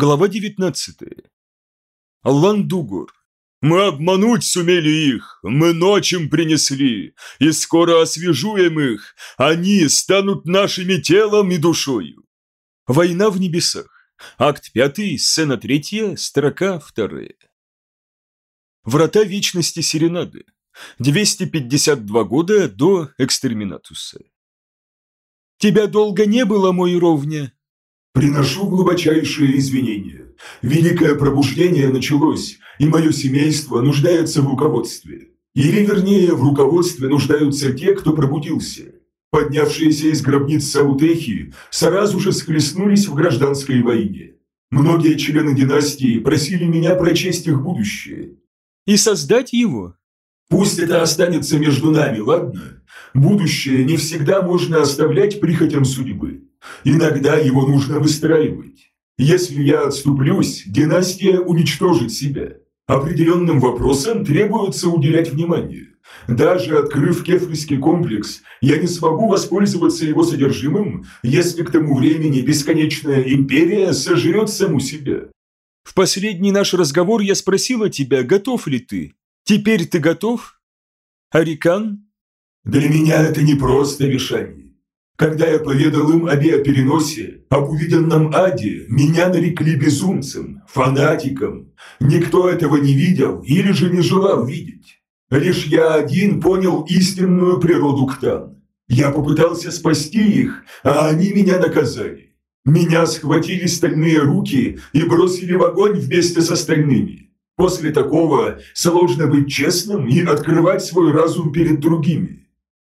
Глава 19. Ландугур. «Мы обмануть сумели их, мы ночем принесли, и скоро освежуем их, они станут нашими телом и душою». Война в небесах. Акт 5, сцена 3, строка 2. Врата вечности Серенады. 252 года до экстерминатуса. «Тебя долго не было, мой ровня?» Приношу глубочайшие извинения. Великое пробуждение началось, и мое семейство нуждается в руководстве. Или, вернее, в руководстве нуждаются те, кто пробудился. Поднявшиеся из гробниц Саутехи сразу же схлестнулись в гражданской войне. Многие члены династии просили меня прочесть их будущее. И создать его? Пусть это останется между нами, ладно? Будущее не всегда можно оставлять прихотям судьбы. Иногда его нужно выстраивать. Если я отступлюсь, династия уничтожит себя. Определенным вопросам требуется уделять внимание. Даже открыв кефрийский комплекс, я не смогу воспользоваться его содержимым, если к тому времени бесконечная империя сожрет саму себя. В последний наш разговор я спросила тебя, готов ли ты. Теперь ты готов? Арикан? Для меня это не просто решение. Когда я поведал им о биопереносе, об увиденном аде, меня нарекли безумцем, фанатиком. Никто этого не видел или же не желал видеть. Лишь я один понял истинную природу Ктан. Я попытался спасти их, а они меня наказали. Меня схватили стальные руки и бросили в огонь вместе с остальными. После такого сложно быть честным и открывать свой разум перед другими.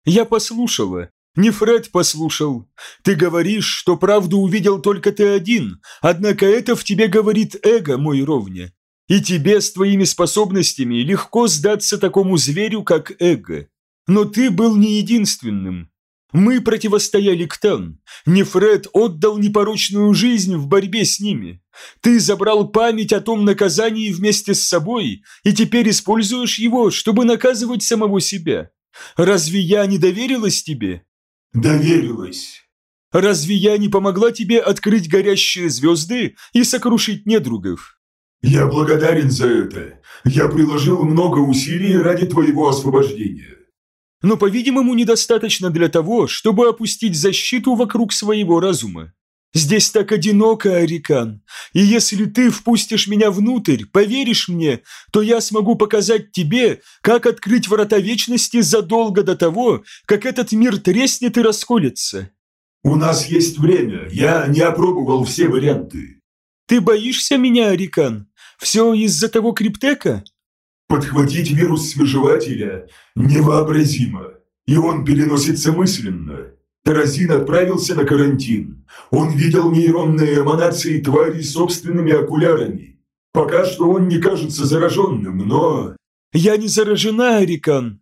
Я послушала, не Фред послушал. Ты говоришь, что правду увидел только ты один, однако это в тебе говорит эго, мой ровня. И тебе с твоими способностями легко сдаться такому зверю, как эго. Но ты был не единственным. Мы противостояли Ктан. Фред отдал непорочную жизнь в борьбе с ними. Ты забрал память о том наказании вместе с собой и теперь используешь его, чтобы наказывать самого себя. Разве я не доверилась тебе? Доверилась. Разве я не помогла тебе открыть горящие звезды и сокрушить недругов? Я благодарен за это. Я приложил много усилий ради твоего освобождения. Но, по-видимому, недостаточно для того, чтобы опустить защиту вокруг своего разума. Здесь так одиноко, Арикан, и если ты впустишь меня внутрь, поверишь мне, то я смогу показать тебе, как открыть врата вечности задолго до того, как этот мир треснет и расколется. У нас есть время, я не опробовал все варианты. Ты боишься меня, Арикан? Все из-за того криптека? Подхватить вирус свежевателя невообразимо, и он переносится мысленно. Таразин отправился на карантин. Он видел нейронные эманации твари собственными окулярами. Пока что он не кажется зараженным, но... Я не заражена, Арикан.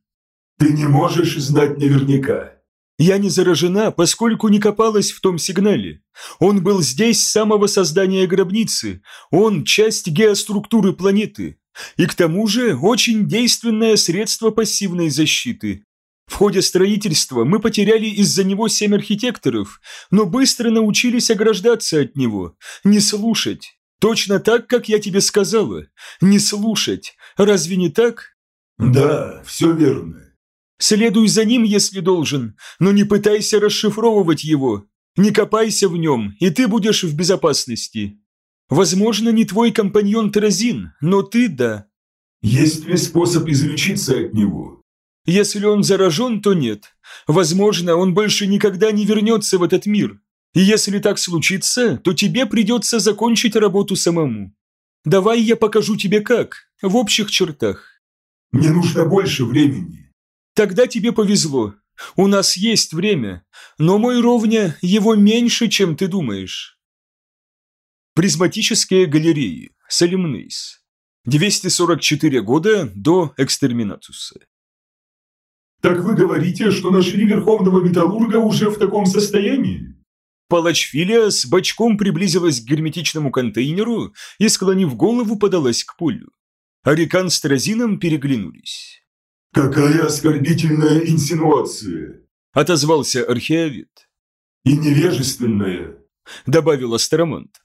Ты не можешь знать наверняка. Я не заражена, поскольку не копалась в том сигнале. Он был здесь с самого создания гробницы. Он часть геоструктуры планеты. И к тому же очень действенное средство пассивной защиты. В ходе строительства мы потеряли из-за него семь архитекторов, но быстро научились ограждаться от него, не слушать. Точно так, как я тебе сказала. Не слушать. Разве не так? Да, все верно. Следуй за ним, если должен, но не пытайся расшифровывать его. Не копайся в нем, и ты будешь в безопасности. Возможно, не твой компаньон Таразин, но ты – да. Есть ли способ излечиться от него? Если он заражен, то нет. Возможно, он больше никогда не вернется в этот мир. И если так случится, то тебе придется закончить работу самому. Давай я покажу тебе как, в общих чертах. Мне нужно больше времени. Тогда тебе повезло. У нас есть время, но мой ровня его меньше, чем ты думаешь. Призматические галереи. Салимнейс. 244 года до экстерминатуса. «Так вы говорите, что нашли верховного металлурга уже в таком состоянии?» Палач Филиас бочком приблизилась к герметичному контейнеру и, склонив голову, подалась к полю. Арикан с Тразином переглянулись. «Какая оскорбительная инсинуация!» – отозвался археовед. «И невежественная!» – добавил Астромонт.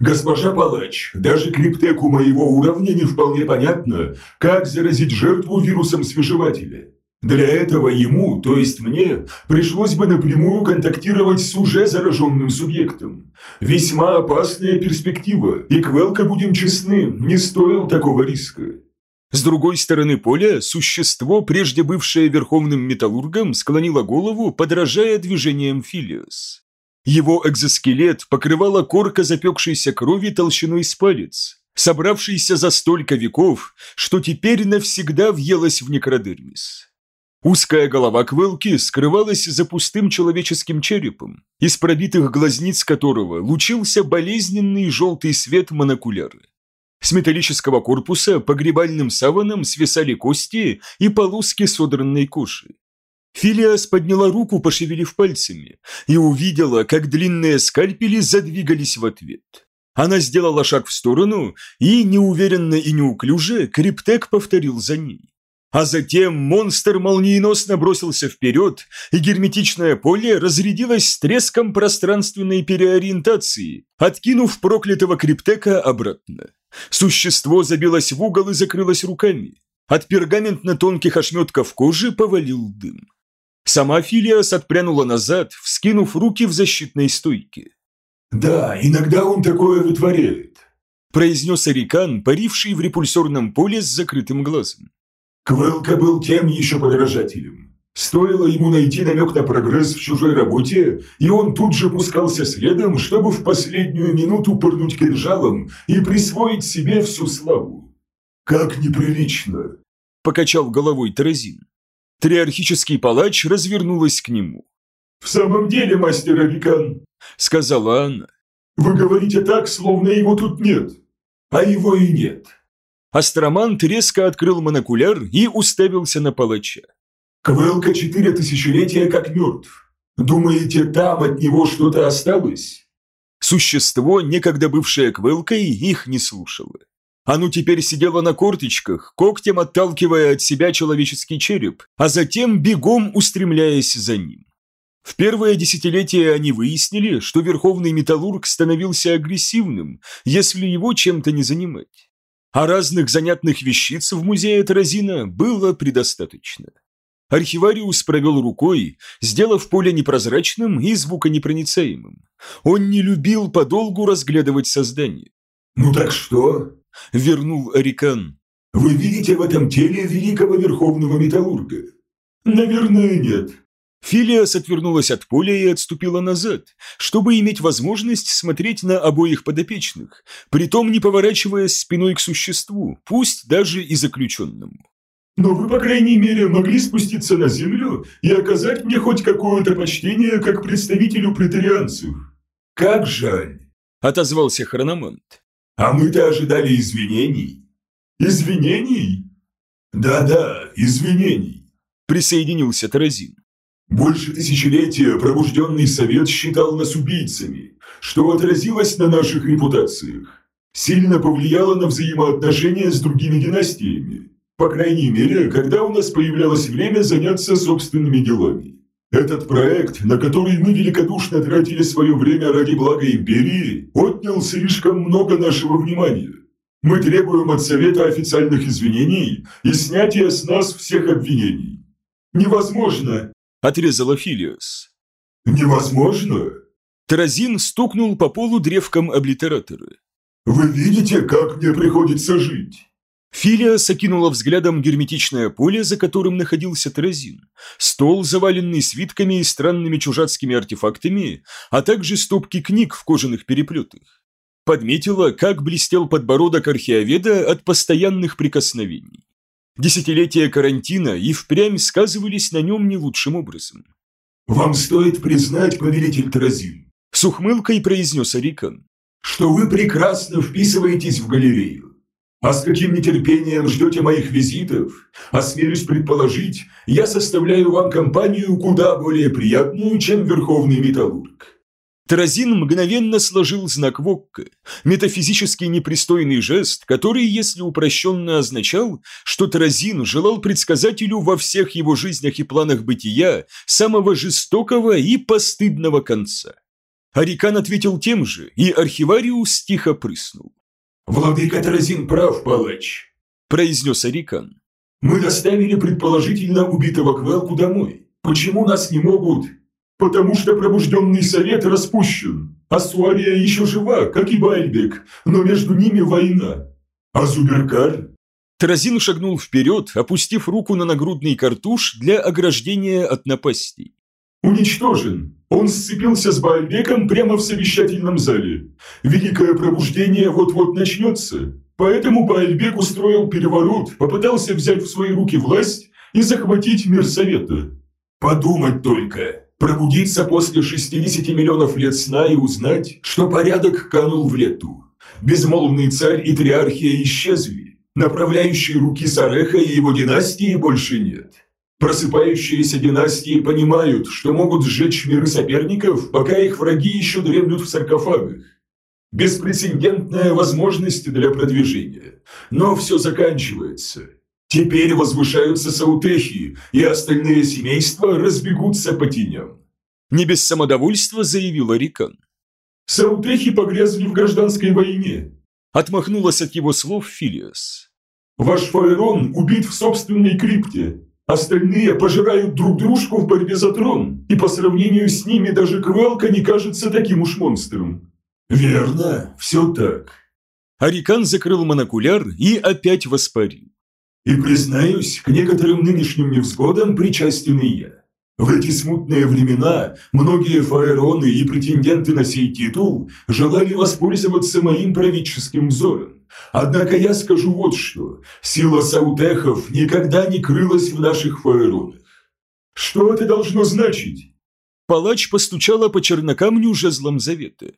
«Госпожа Палач, даже криптеку моего уровня не вполне понятно, как заразить жертву вирусом свежевателя. Для этого ему, то есть мне, пришлось бы напрямую контактировать с уже зараженным субъектом. Весьма опасная перспектива, и Квелка, будем честны, не стоил такого риска». С другой стороны поля существо, прежде бывшее верховным металлургом, склонило голову, подражая движениям Филиос. Его экзоскелет покрывала корка запекшейся крови толщиной с палец, собравшейся за столько веков, что теперь навсегда въелась в некродермис. Узкая голова Квелки скрывалась за пустым человеческим черепом, из пробитых глазниц которого лучился болезненный желтый свет монокуляры. С металлического корпуса погребальным саваном свисали кости и полоски содранной кожи. Филиас подняла руку, пошевелив пальцами, и увидела, как длинные скальпели задвигались в ответ. Она сделала шаг в сторону, и, неуверенно и неуклюже, Криптек повторил за ней. А затем монстр молниеносно бросился вперед, и герметичное поле разрядилось с треском пространственной переориентации, откинув проклятого Криптека обратно. Существо забилось в угол и закрылось руками. От пергаментно-тонких ошметков кожи повалил дым. Сама Филиас отпрянула назад, вскинув руки в защитной стойке. «Да, иногда он такое вытворяет», – произнес Арикан, паривший в репульсорном поле с закрытым глазом. Квелка был тем еще подражателем. Стоило ему найти намек на прогресс в чужой работе, и он тут же пускался следом, чтобы в последнюю минуту пырнуть кинжалом и присвоить себе всю славу. «Как неприлично!» – покачал головой Таразин. Триархический палач развернулась к нему. «В самом деле, мастер Арикан», – сказала она. «Вы говорите так, словно его тут нет. А его и нет». Астромант резко открыл монокуляр и уставился на палача. «Квелка четыре тысячелетия как мертв. Думаете, там от него что-то осталось?» Существо, некогда бывшее Квелкой, их не слушало. Оно теперь сидело на корточках, когтем отталкивая от себя человеческий череп, а затем бегом устремляясь за ним. В первое десятилетие они выяснили, что Верховный Металлург становился агрессивным, если его чем-то не занимать а разных занятных вещиц в музее Таразина было предостаточно. Архивариус провел рукой, сделав поле непрозрачным и звуконепроницаемым. Он не любил подолгу разглядывать создание. «Ну так что?» – вернул Арикан. «Вы видите в этом теле великого верховного металлурга?» «Наверное, нет», Филиас отвернулась от поля и отступила назад, чтобы иметь возможность смотреть на обоих подопечных, притом не поворачиваясь спиной к существу, пусть даже и заключенному. «Но вы, по крайней мере, могли спуститься на землю и оказать мне хоть какое-то почтение как представителю претарианцев. Как жаль!» – отозвался хрономант. «А мы-то ожидали извинений». «Извинений?» «Да-да, извинений», – присоединился Таразин. Больше тысячелетия пробужденный совет считал нас убийцами, что отразилось на наших репутациях. Сильно повлияло на взаимоотношения с другими династиями. По крайней мере, когда у нас появлялось время заняться собственными делами. Этот проект, на который мы великодушно тратили свое время ради блага империи, отнял слишком много нашего внимания. Мы требуем от Совета официальных извинений и снятия с нас всех обвинений. Невозможно, отрезала Филиос. «Невозможно!» Таразин стукнул по полу древком облитератора. «Вы видите, как мне приходится жить?» Филиас окинула взглядом герметичное поле, за которым находился Таразин, стол, заваленный свитками и странными чужацкими артефактами, а также стопки книг в кожаных переплетах. Подметила, как блестел подбородок археоведа от постоянных прикосновений. Десятилетия карантина и впрямь сказывались на нем не лучшим образом. «Вам стоит признать, повелитель Таразин», – с ухмылкой произнес Арикан, – «что вы прекрасно вписываетесь в галерею. А с каким нетерпением ждете моих визитов? Осмелюсь предположить, я составляю вам компанию куда более приятную, чем Верховный Металлург. Таразин мгновенно сложил знак Вокка, метафизически непристойный жест, который, если упрощенно означал, что Таразин желал предсказателю во всех его жизнях и планах бытия самого жестокого и постыдного конца. Арикан ответил тем же, и архивариус тихо прыснул. «Владыка Таразин прав, палач», – произнес Арикан. «Мы доставили предположительно убитого Квелку домой. Почему нас не могут?» «Потому что пробужденный совет распущен. А Суария еще жива, как и Бальбек, но между ними война. А Зуберкаль?» Таразин шагнул вперед, опустив руку на нагрудный картуш для ограждения от напастей. «Уничтожен. Он сцепился с Баальбеком прямо в совещательном зале. Великое пробуждение вот-вот начнется. Поэтому Баальбек устроил переворот, попытался взять в свои руки власть и захватить мир Совета. Подумать только. Пробудиться после 60 миллионов лет сна и узнать, что порядок канул в лету. Безмолвный царь и триархия исчезли. Направляющие руки Сареха и его династии больше нет. Просыпающиеся династии понимают, что могут сжечь миры соперников, пока их враги еще дремлют в саркофагах. Беспрецедентная возможность для продвижения. Но все заканчивается. Теперь возвышаются саутехи, и остальные семейства разбегутся по теням. Не без самодовольства заявил Арикан. Саутехи погрязли в гражданской войне. Отмахнулась от его слов Филиас. Ваш Фаерон убит в собственной крипте. Остальные пожирают друг дружку в борьбе за трон, и по сравнению с ними даже Квелка не кажется таким уж монстром. Верно, все так. Арикан закрыл монокуляр и опять воспарил. И признаюсь, к некоторым нынешним невзгодам причастен и я. В эти смутные времена многие фаэроны и претенденты на сей титул желали воспользоваться моим правительским взором. Однако я скажу вот что. Сила саутехов никогда не крылась в наших фаэронах. Что это должно значить? Палач постучала по чернокамню жезлом завета.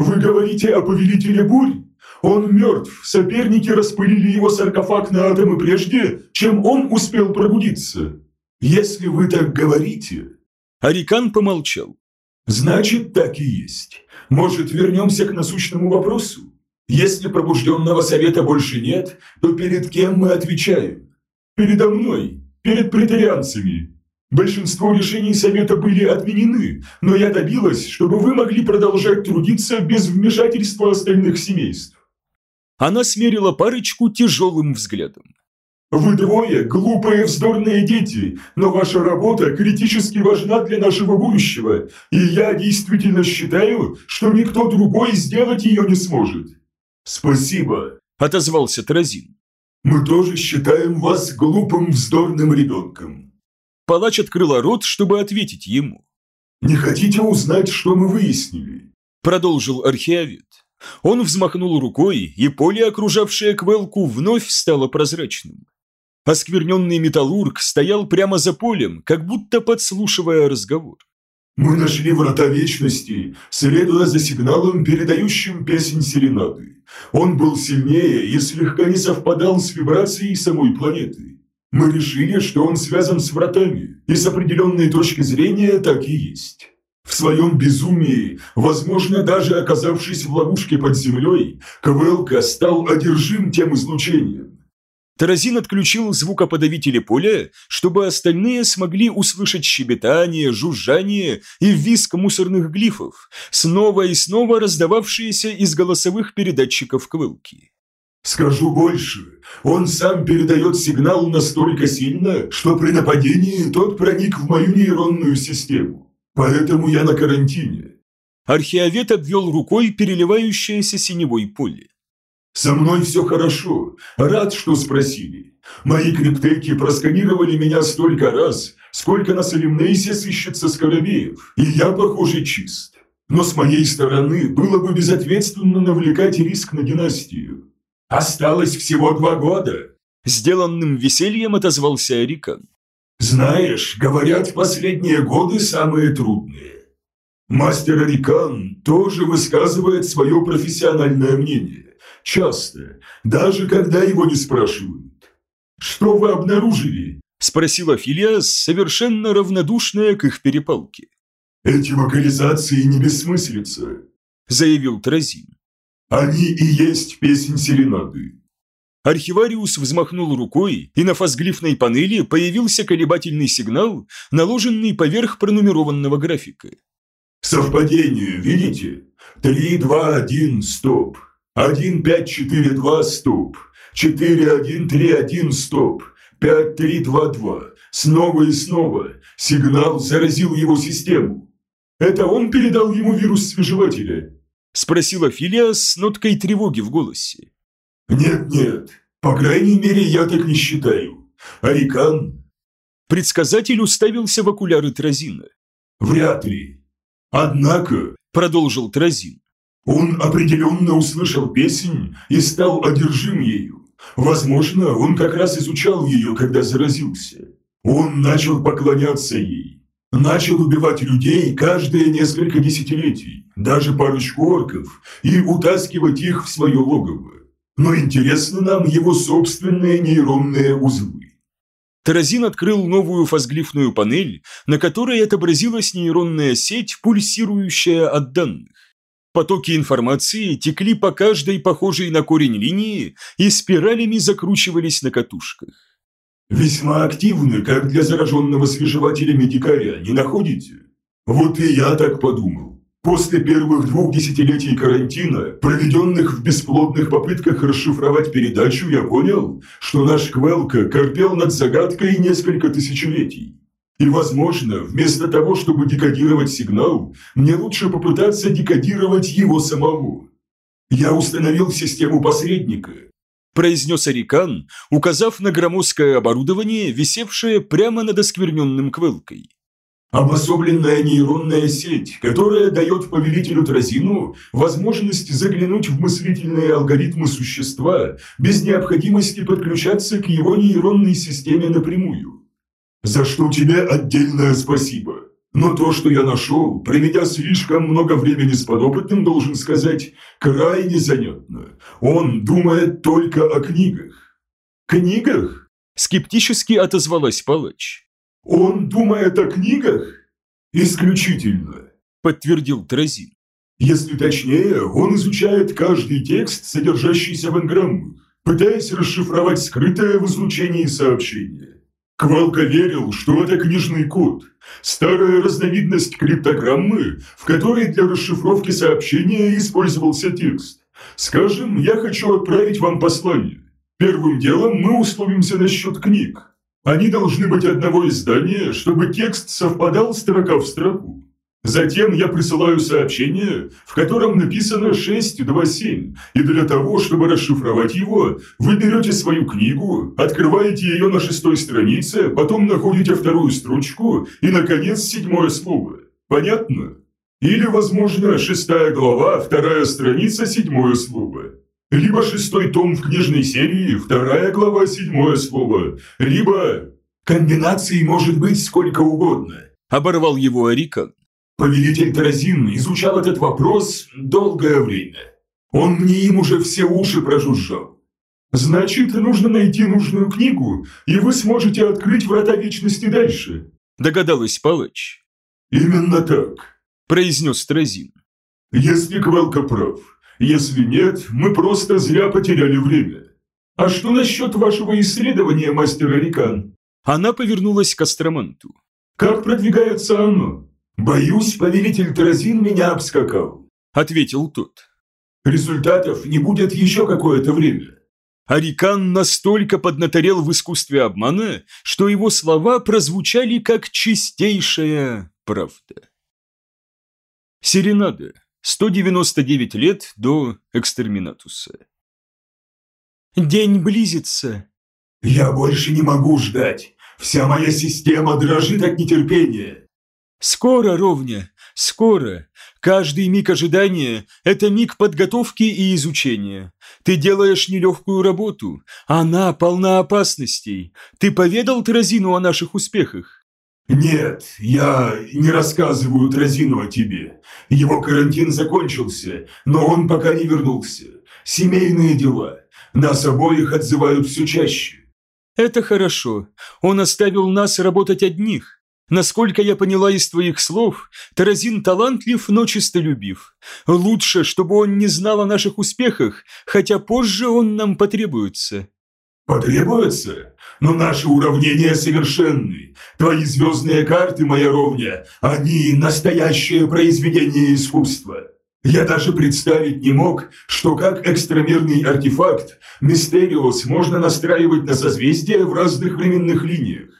Вы говорите о повелителе бурь? Он мертв, соперники распылили его саркофаг на атомы прежде, чем он успел пробудиться. Если вы так говорите... Арикан помолчал. Значит, так и есть. Может, вернемся к насущному вопросу? Если пробужденного совета больше нет, то перед кем мы отвечаем? Передо мной, перед претарианцами. Большинство решений совета были отменены, но я добилась, чтобы вы могли продолжать трудиться без вмешательства остальных семейств. Она смерила парочку тяжелым взглядом. Вы двое – глупые вздорные дети, но ваша работа критически важна для нашего будущего, и я действительно считаю, что никто другой сделать ее не сможет. «Спасибо», – отозвался Таразин. «Мы тоже считаем вас глупым вздорным ребенком». Палач открыла рот, чтобы ответить ему. «Не хотите узнать, что мы выяснили?» – продолжил археовед. Он взмахнул рукой, и поле, окружавшее Квелку, вновь стало прозрачным. Оскверненный металлург стоял прямо за полем, как будто подслушивая разговор. Мы нашли врата вечности, следуя за сигналом, передающим песнь серенады. Он был сильнее и слегка не совпадал с вибрацией самой планеты. Мы решили, что он связан с вратами, и с определенной точки зрения так и есть. В своем безумии, возможно, даже оказавшись в ловушке под землей, Квелка стал одержим тем излучением. Таразин отключил звукоподавители поля, чтобы остальные смогли услышать щебетание, жужжание и визг мусорных глифов, снова и снова раздававшиеся из голосовых передатчиков Квылки. «Скажу больше, он сам передает сигнал настолько сильно, что при нападении тот проник в мою нейронную систему. Поэтому я на карантине». Археовед обвел рукой переливающееся синевой поле. «Со мной все хорошо. Рад, что спросили. Мои криптеки просканировали меня столько раз, сколько на Салимнейсе сыщется скоробеев, и я, похоже, чист. Но с моей стороны было бы безответственно навлекать риск на династию. Осталось всего два года». Сделанным весельем отозвался Арикан. «Знаешь, говорят, последние годы самые трудные. Мастер Арикан тоже высказывает свое профессиональное мнение. Часто, даже когда его не спрашивают. «Что вы обнаружили?» – спросила Филия, совершенно равнодушная к их перепалке. «Эти вокализации не бессмыслица», – заявил Тразин. «Они и есть песнь серенады». Архивариус взмахнул рукой, и на фазглифной панели появился колебательный сигнал, наложенный поверх пронумерованного графика. Совпадение, видите? 3, 2, 1, стоп. 1, 5, 4, 2, стоп. 4, 1, 3, 1, стоп. 5, 3, 2, 2. Снова и снова. Сигнал заразил его систему. Это он передал ему вирус свежевателя? Спросила Филиас с ноткой тревоги в голосе. Нет-нет, по крайней мере, я так не считаю. Арикан? Предсказатель уставился в окуляры Тразина. Вряд ли. Однако, продолжил Тразин, он определенно услышал песнь и стал одержим ею. Возможно, он как раз изучал ее, когда заразился. Он начал поклоняться ей. Начал убивать людей каждые несколько десятилетий, даже парочку орков, и утаскивать их в свое логово. Но интересны нам его собственные нейронные узлы. Таразин открыл новую фазглифную панель, на которой отобразилась нейронная сеть, пульсирующая от данных. Потоки информации текли по каждой похожей на корень линии и спиралями закручивались на катушках. Весьма активны, как для зараженного свежевателями дикаря, не находите? Вот и я так подумал. После первых двух десятилетий карантина, проведенных в бесплодных попытках расшифровать передачу, я понял, что наш Квелка корпел над загадкой несколько тысячелетий. И, возможно, вместо того, чтобы декодировать сигнал, мне лучше попытаться декодировать его самого. Я установил систему посредника, произнес Арикан, указав на громоздкое оборудование, висевшее прямо над оскверненным квелкой. Обособленная нейронная сеть, которая дает повелителю Тразину возможность заглянуть в мыслительные алгоритмы существа без необходимости подключаться к его нейронной системе напрямую. За что тебе отдельное спасибо. Но то, что я нашел, проведя слишком много времени с подопытным, должен сказать, крайне занятно. Он думает только о книгах. Книгах? Скептически отозвалась палач. Он думает о книгах? Исключительно, подтвердил Тразин. Если точнее, он изучает каждый текст, содержащийся в энграммах, пытаясь расшифровать скрытое в излучении сообщение. Квалка верил, что это книжный код, старая разновидность криптограммы, в которой для расшифровки сообщения использовался текст. Скажем, я хочу отправить вам послание. Первым делом мы условимся насчет книг. Они должны быть одного издания, чтобы текст совпадал строка в строку. Затем я присылаю сообщение, в котором написано 627, и для того, чтобы расшифровать его, вы берете свою книгу, открываете ее на шестой странице, потом находите вторую строчку и, наконец, седьмое слово. Понятно? Или, возможно, шестая глава, вторая страница, седьмое слово. Либо шестой том в книжной серии, вторая глава, седьмое слово. Либо... Комбинаций может быть сколько угодно. Оборвал его Арикан. Повелитель Таразин изучал этот вопрос долгое время. Он мне им уже все уши прожужжал. Значит, нужно найти нужную книгу, и вы сможете открыть врата вечности дальше. Догадалась Палыч. Именно так, произнес Таразин. Если Квелка прав. Если нет, мы просто зря потеряли время. А что насчет вашего исследования, мастер Арикан? Она повернулась к астроманту. Как продвигается оно? «Боюсь, повелитель Таразин меня обскакал», – ответил тот. «Результатов не будет еще какое-то время». Арикан настолько поднаторел в искусстве обмана, что его слова прозвучали как чистейшая правда. Серенада. 199 лет до экстерминатуса. День близится. Я больше не могу ждать. Вся моя система дрожит от нетерпения. Скоро, Ровня, скоро. Каждый миг ожидания – это миг подготовки и изучения. Ты делаешь нелегкую работу, она полна опасностей. Ты поведал Тразину о наших успехах? Нет, я не рассказываю Тразину о тебе. Его карантин закончился, но он пока не вернулся. Семейные дела. Нас обоих отзывают все чаще. Это хорошо. Он оставил нас работать одних. Насколько я поняла из твоих слов, Таразин талантлив, но чистолюбив. Лучше, чтобы он не знал о наших успехах, хотя позже он нам потребуется». Потребуется? Но наши уравнения совершенны. Твои звездные карты, моя ровня, они настоящее произведение искусства. Я даже представить не мог, что как экстрамерный артефакт Мистериос можно настраивать на созвездия в разных временных линиях.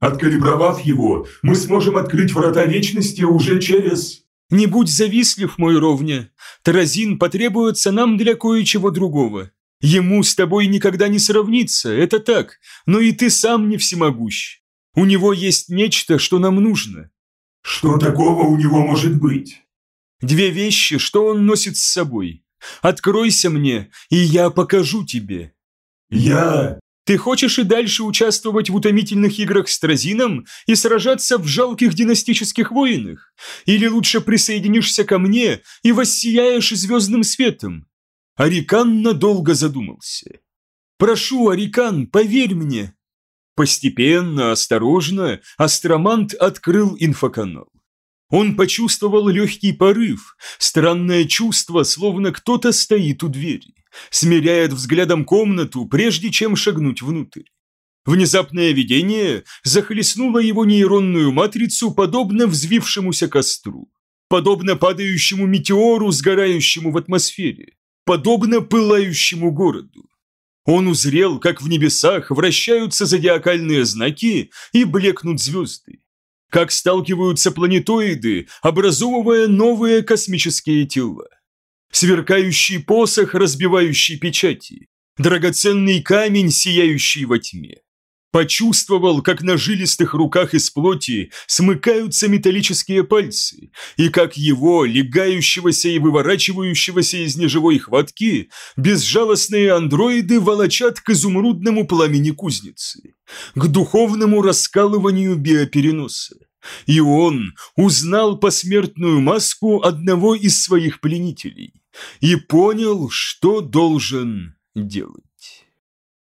Откалибровав его, мы сможем открыть врата вечности уже через... Не будь завистлив, мой ровня. Таразин потребуется нам для кое-чего другого. Ему с тобой никогда не сравнится, это так, но и ты сам не всемогущ. У него есть нечто, что нам нужно. Что такого у него может быть? Две вещи, что он носит с собой. Откройся мне, и я покажу тебе. Я... Ты хочешь и дальше участвовать в утомительных играх с Тразином и сражаться в жалких династических войнах? Или лучше присоединишься ко мне и воссияешь звездным светом? Арикан надолго задумался. «Прошу, Арикан, поверь мне!» Постепенно, осторожно, Астромант открыл инфоканал. Он почувствовал легкий порыв, странное чувство, словно кто-то стоит у двери, смиряет взглядом комнату, прежде чем шагнуть внутрь. Внезапное видение захлестнуло его нейронную матрицу, подобно взвившемуся костру, подобно падающему метеору, сгорающему в атмосфере, подобно пылающему городу. Он узрел, как в небесах вращаются зодиакальные знаки и блекнут звезды как сталкиваются планетоиды, образовывая новые космические тела. Сверкающий посох, разбивающий печати, драгоценный камень, сияющий во тьме. Почувствовал, как на жилистых руках из плоти смыкаются металлические пальцы, и как его, легающегося и выворачивающегося из неживой хватки, безжалостные андроиды волочат к изумрудному пламени кузницы, к духовному раскалыванию биопереноса. И он узнал посмертную маску одного из своих пленителей и понял, что должен делать.